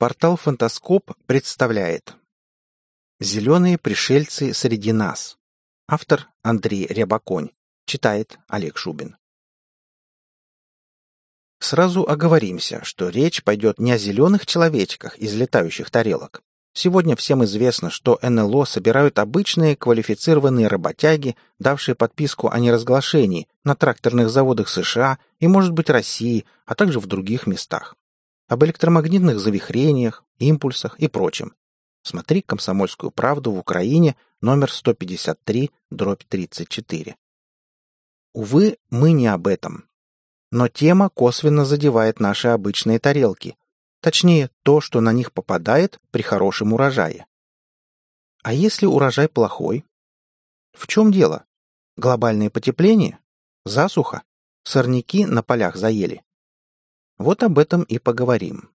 Портал «Фантаскоп» представляет «Зеленые пришельцы среди нас». Автор Андрей Рябоконь. Читает Олег Шубин. Сразу оговоримся, что речь пойдет не о зеленых человечках из летающих тарелок. Сегодня всем известно, что НЛО собирают обычные квалифицированные работяги, давшие подписку о неразглашении на тракторных заводах США и, может быть, России, а также в других местах об электромагнитных завихрениях, импульсах и прочем. Смотри «Комсомольскую правду» в Украине, номер 153, дробь 34. Увы, мы не об этом. Но тема косвенно задевает наши обычные тарелки. Точнее, то, что на них попадает при хорошем урожае. А если урожай плохой? В чем дело? Глобальное потепление? Засуха? Сорняки на полях заели? Вот об этом и поговорим.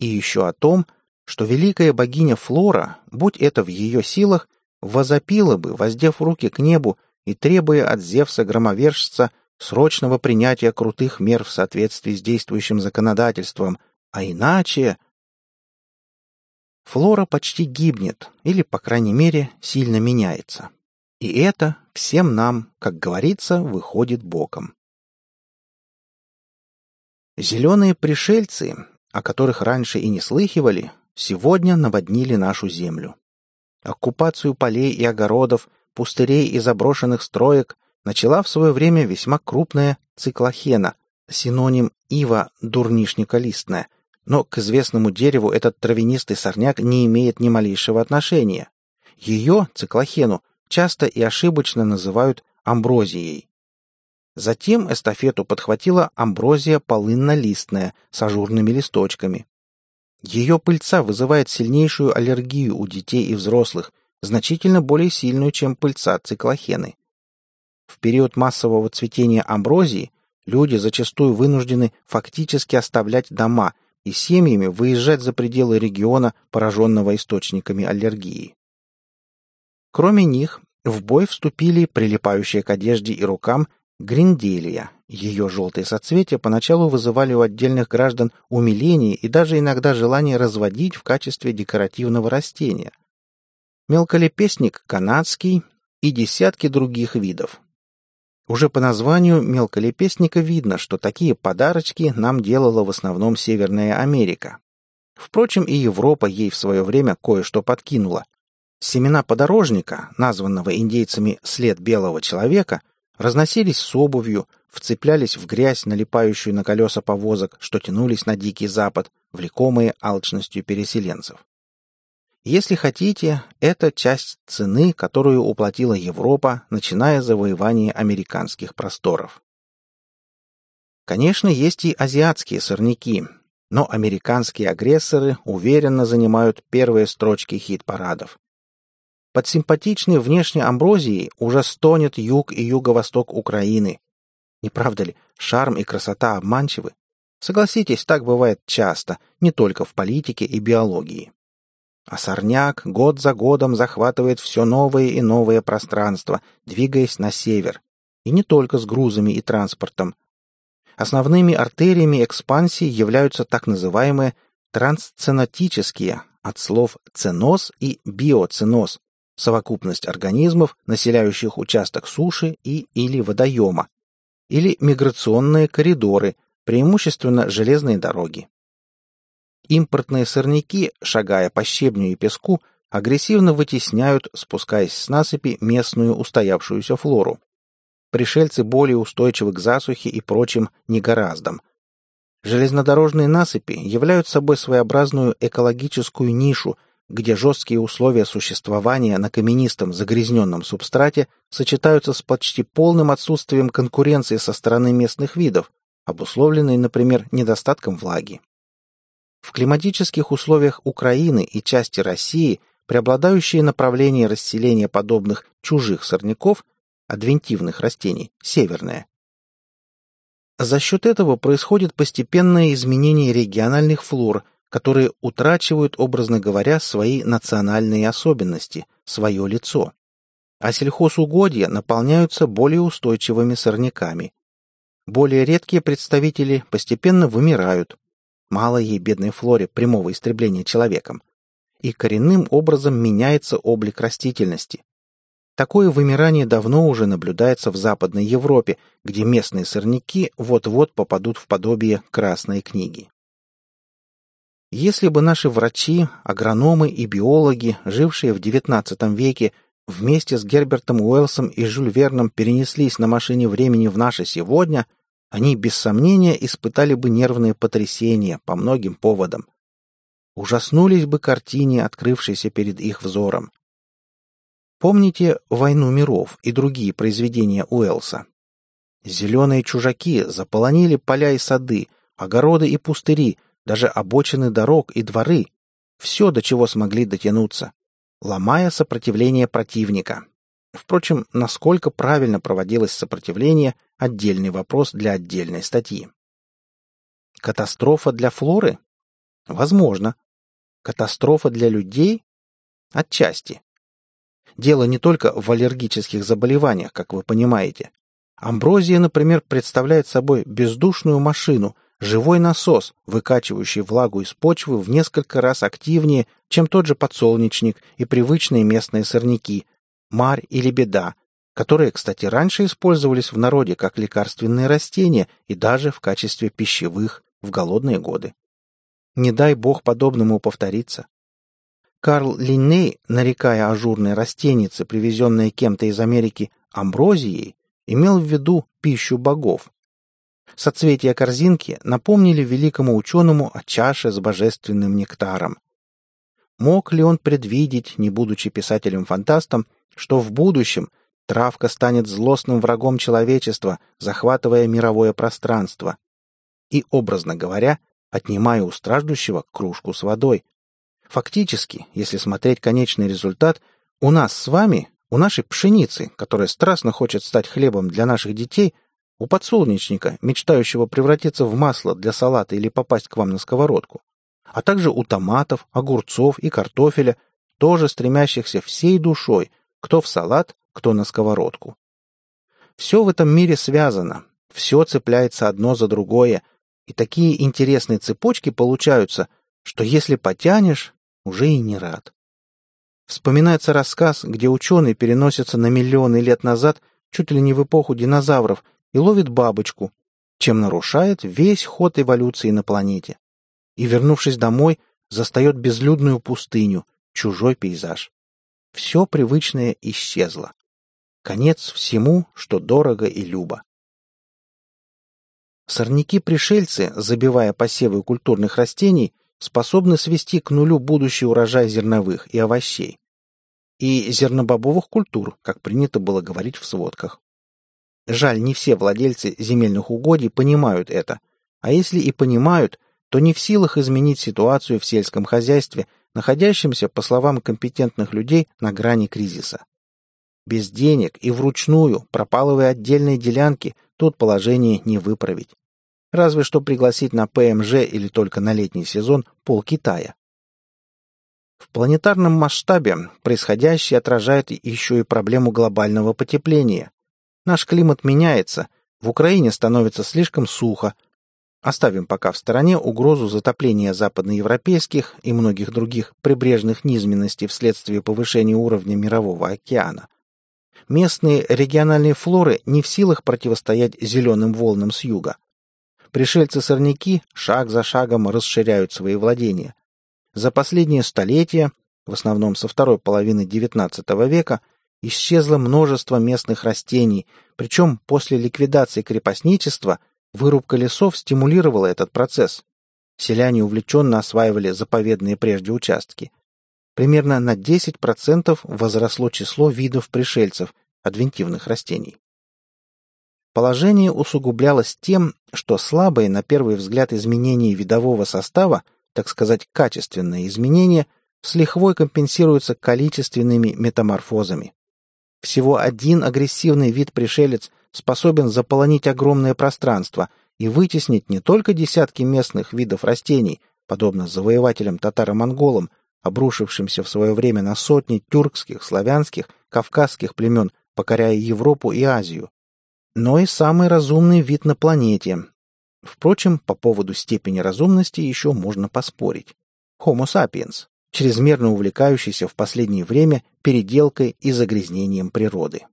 И еще о том, что великая богиня Флора, будь это в ее силах, возопила бы, воздев руки к небу и требуя от Зевса-громовержца срочного принятия крутых мер в соответствии с действующим законодательством, а иначе... Флора почти гибнет, или, по крайней мере, сильно меняется. И это всем нам, как говорится, выходит боком. Зеленые пришельцы, о которых раньше и не слыхивали, сегодня наводнили нашу землю. Оккупацию полей и огородов, пустырей и заброшенных строек начала в свое время весьма крупная циклохена, синоним ива дурнишника-листная, но к известному дереву этот травянистый сорняк не имеет ни малейшего отношения. Ее, циклохену, часто и ошибочно называют амброзией. Затем эстафету подхватила амброзия полынно-листная с ажурными листочками. Ее пыльца вызывает сильнейшую аллергию у детей и взрослых, значительно более сильную, чем пыльца циклохены. В период массового цветения амброзии люди зачастую вынуждены фактически оставлять дома и семьями выезжать за пределы региона, пораженного источниками аллергии. Кроме них, в бой вступили прилипающие к одежде и рукам Гринделия. Ее желтые соцветия поначалу вызывали у отдельных граждан умиление и даже иногда желание разводить в качестве декоративного растения. Мелколепестник канадский и десятки других видов. Уже по названию мелколепестника видно, что такие подарочки нам делала в основном Северная Америка. Впрочем, и Европа ей в свое время кое-что подкинула. Семена подорожника, названного индейцами «след белого человека», разносились с обувью, вцеплялись в грязь, налипающую на колеса повозок, что тянулись на Дикий Запад, влекомые алчностью переселенцев. Если хотите, это часть цены, которую уплатила Европа, начиная завоевание американских просторов. Конечно, есть и азиатские сорняки, но американские агрессоры уверенно занимают первые строчки хит-парадов. Под симпатичной внешней амброзией уже стонет юг и юго-восток Украины. Не правда ли, шарм и красота обманчивы? Согласитесь, так бывает часто, не только в политике и биологии. А сорняк год за годом захватывает все новые и новые пространства, двигаясь на север. И не только с грузами и транспортом. Основными артериями экспансии являются так называемые трансценотические, от слов «ценоз» и «биоценоз», совокупность организмов, населяющих участок суши и или водоема, или миграционные коридоры, преимущественно железные дороги. Импортные сорняки, шагая по щебню и песку, агрессивно вытесняют, спускаясь с насыпи, местную устоявшуюся флору. Пришельцы более устойчивы к засухе и прочим негораздам. Железнодорожные насыпи являются собой своеобразную экологическую нишу, где жесткие условия существования на каменистом загрязненном субстрате сочетаются с почти полным отсутствием конкуренции со стороны местных видов, обусловленной, например, недостатком влаги. В климатических условиях Украины и части России преобладающее направление расселения подобных чужих сорняков, адвентивных растений, северное. За счет этого происходит постепенное изменение региональных флор – которые утрачивают, образно говоря, свои национальные особенности, свое лицо. А сельхозугодья наполняются более устойчивыми сорняками. Более редкие представители постепенно вымирают. мало ей бедной флоре прямого истребления человеком, и коренным образом меняется облик растительности. Такое вымирание давно уже наблюдается в Западной Европе, где местные сорняки вот-вот попадут в подобие Красной книги. Если бы наши врачи, агрономы и биологи, жившие в XIX веке, вместе с Гербертом Уэллсом и Жюль Верном перенеслись на машине времени в наше сегодня, они без сомнения испытали бы нервные потрясения по многим поводам. Ужаснулись бы картине, открывшейся перед их взором. Помните «Войну миров» и другие произведения Уэллса? Зеленые чужаки заполонили поля и сады, огороды и пустыри, даже обочины дорог и дворы, все, до чего смогли дотянуться, ломая сопротивление противника. Впрочем, насколько правильно проводилось сопротивление – отдельный вопрос для отдельной статьи. Катастрофа для флоры? Возможно. Катастрофа для людей? Отчасти. Дело не только в аллергических заболеваниях, как вы понимаете. Амброзия, например, представляет собой бездушную машину – Живой насос, выкачивающий влагу из почвы в несколько раз активнее, чем тот же подсолнечник и привычные местные сорняки, марь или беда, которые, кстати, раньше использовались в народе как лекарственные растения и даже в качестве пищевых в голодные годы. Не дай бог подобному повториться. Карл Линней, нарекая ажурные растеницы, привезенные кем-то из Америки, амброзией, имел в виду пищу богов, Соцветия корзинки напомнили великому ученому о чаше с божественным нектаром. Мог ли он предвидеть, не будучи писателем-фантастом, что в будущем травка станет злостным врагом человечества, захватывая мировое пространство? И, образно говоря, отнимая у страждущего кружку с водой. Фактически, если смотреть конечный результат, у нас с вами, у нашей пшеницы, которая страстно хочет стать хлебом для наших детей – у подсолнечника, мечтающего превратиться в масло для салата или попасть к вам на сковородку. А также у томатов, огурцов и картофеля, тоже стремящихся всей душой, кто в салат, кто на сковородку. Все в этом мире связано, все цепляется одно за другое, и такие интересные цепочки получаются, что если потянешь, уже и не рад. Вспоминается рассказ, где ученый переносится на миллионы лет назад, чуть ли не в эпоху динозавров, и ловит бабочку, чем нарушает весь ход эволюции на планете. И, вернувшись домой, застает безлюдную пустыню, чужой пейзаж. Все привычное исчезло. Конец всему, что дорого и любо. Сорняки-пришельцы, забивая посевы культурных растений, способны свести к нулю будущий урожай зерновых и овощей. И зернобобовых культур, как принято было говорить в сводках. Жаль, не все владельцы земельных угодий понимают это. А если и понимают, то не в силах изменить ситуацию в сельском хозяйстве, находящемся, по словам компетентных людей, на грани кризиса. Без денег и вручную, пропалывая отдельные делянки, тут положение не выправить. Разве что пригласить на ПМЖ или только на летний сезон пол Китая. В планетарном масштабе происходящее отражает еще и проблему глобального потепления. Наш климат меняется, в Украине становится слишком сухо. Оставим пока в стороне угрозу затопления западноевропейских и многих других прибрежных низменностей вследствие повышения уровня мирового океана. Местные региональные флоры не в силах противостоять зеленым волнам с юга. Пришельцы-сорняки шаг за шагом расширяют свои владения. За последние столетия, в основном со второй половины XIX века, исчезло множество местных растений, причем после ликвидации крепостничества вырубка лесов стимулировала этот процесс. Селяне увлеченно осваивали заповедные прежде участки. Примерно на 10% возросло число видов пришельцев, адвентивных растений. Положение усугублялось тем, что слабые на первый взгляд изменения видового состава, так сказать, качественные изменения, с лихвой компенсируются количественными метаморфозами. Всего один агрессивный вид-пришелец способен заполонить огромное пространство и вытеснить не только десятки местных видов растений, подобно завоевателям татаро-монголам, обрушившимся в свое время на сотни тюркских, славянских, кавказских племен, покоряя Европу и Азию, но и самый разумный вид на планете. Впрочем, по поводу степени разумности еще можно поспорить. Homo sapiens, чрезмерно увлекающийся в последнее время переделкой и загрязнением природы.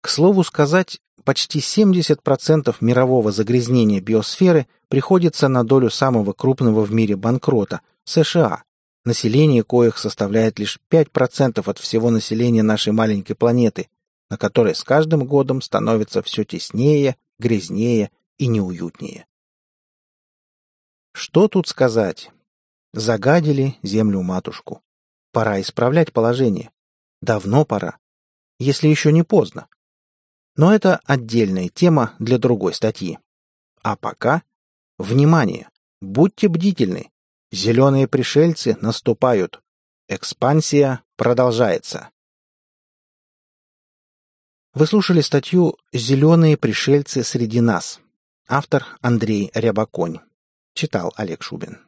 К слову сказать, почти 70% мирового загрязнения биосферы приходится на долю самого крупного в мире банкрота – США, население коих составляет лишь 5% от всего населения нашей маленькой планеты, на которой с каждым годом становится все теснее, грязнее и неуютнее. Что тут сказать? Загадили землю-матушку. Пора исправлять положение. Давно пора. Если еще не поздно. Но это отдельная тема для другой статьи. А пока... Внимание! Будьте бдительны! Зеленые пришельцы наступают. Экспансия продолжается. Вы слушали статью «Зеленые пришельцы среди нас». Автор Андрей Рябоконь. Читал Олег Шубин.